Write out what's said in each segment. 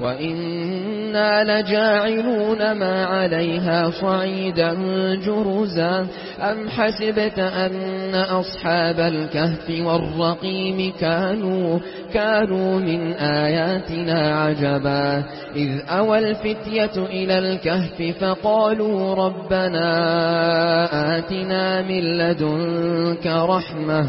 وإنا لجاعلون ما عليها صعيدا جرزا أم حسبت أن أصحاب الكهف والرقيم كانوا كانوا من آياتنا عجبا إذ أوى الفتية إلى الكهف فقالوا ربنا آتنا من لدنك رحمة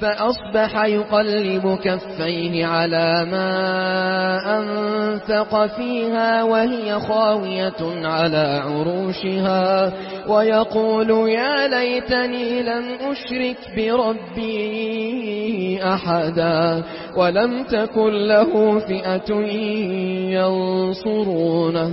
فأصبح يقلب كفيه على ما أنفق فيها وهي خاوية على عروشها ويقول يا ليتني لم أشرك بربي أحدا ولم تكن له فئة ينصرونه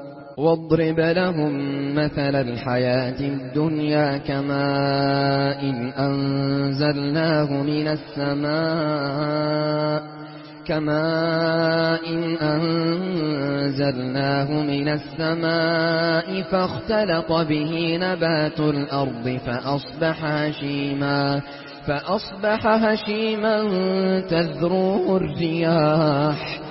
واضرب لهم مثل الحياة الدنيا كماء إن أنزلناه من السماء كماء إن أنزلناه من السماء فاختلط به نبات الأرض فأصبح هشيما فأصبح هشيما تذروه الرياح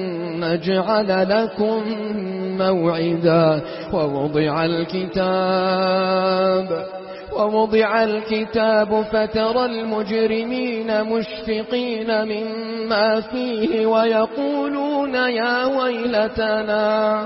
نجعل لكم موعدا. ووضع الكتاب ووضع الكتاب فترى المجرمين مشفقين مما فيه ويقولون يا ويلتنا.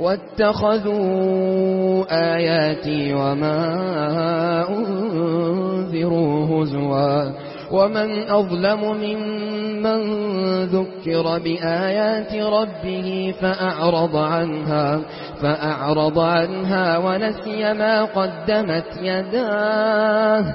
واتخذوا آياتي وما أنذروا هزوا ومن أظلم ممن ذكر بآيات ربه فأعرض عنها فأعرض عنها ونسي ما قدمت يداه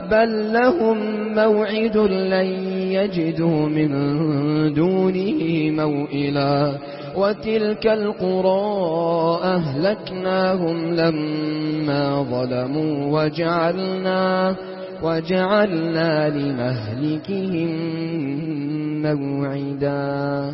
بل لهم موعد لن يجدوا من دونه موئلا وتلك القرى أهلكناهم لما ظلموا وجعلنا وجعلنا لمهلكهم موعدا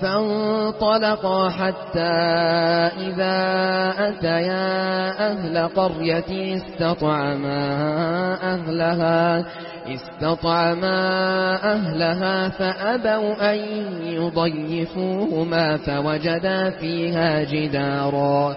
فانطلقا حتى إذا أتيا أهل قرية استطعما أهلها استطعما أهلها فأبوا أن يضيفوهما فوجدا فيها جدارا.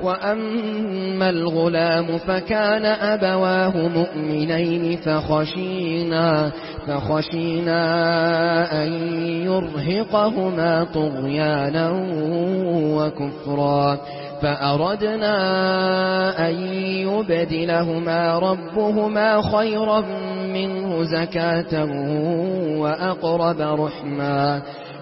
وأما الغلام فكان أبواه مؤمنين فخشينا فخشينا أن يرهقهما طغيانا وكفرا فأردنا أن يبدلهما ربهما خيرا منه زكاة وأقرب رحما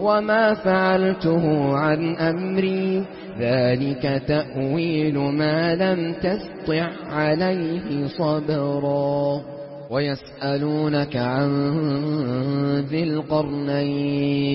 وما فعلته عن أمري. ذلك تأويل ما لم تستطع عليه صبرا. ويسألونك عن ذي القرنين.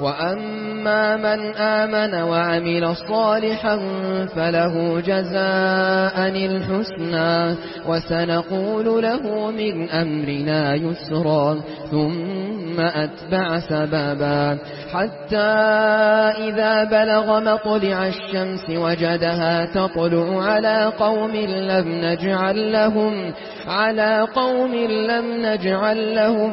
وأما من آمن وعمل صالحا فله جزاء الحسنى وسنقول له من أمرنا يسرا ثم أتبع سببا حتى إذا بلغ مطلع الشمس وجدها تطلع على قوم لم نجعل لهم على قوم لم نجعل لهم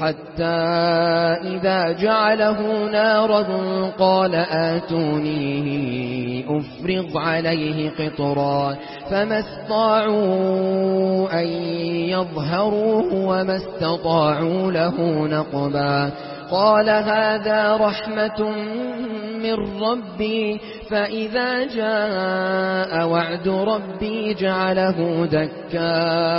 حتى إذا جعله نارا قال آتوني أفرغ عليه قطرا فما استطاعوا أن يظهروه وما استطاعوا له نقبا قال هذا رحمة من ربي فإذا جاء وعد ربي جعله دكا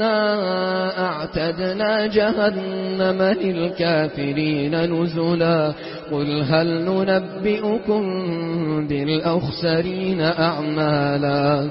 إنا أعتدنا جهنم للكافرين نزلا قل هل ننبئكم بالأخسرين أعمالا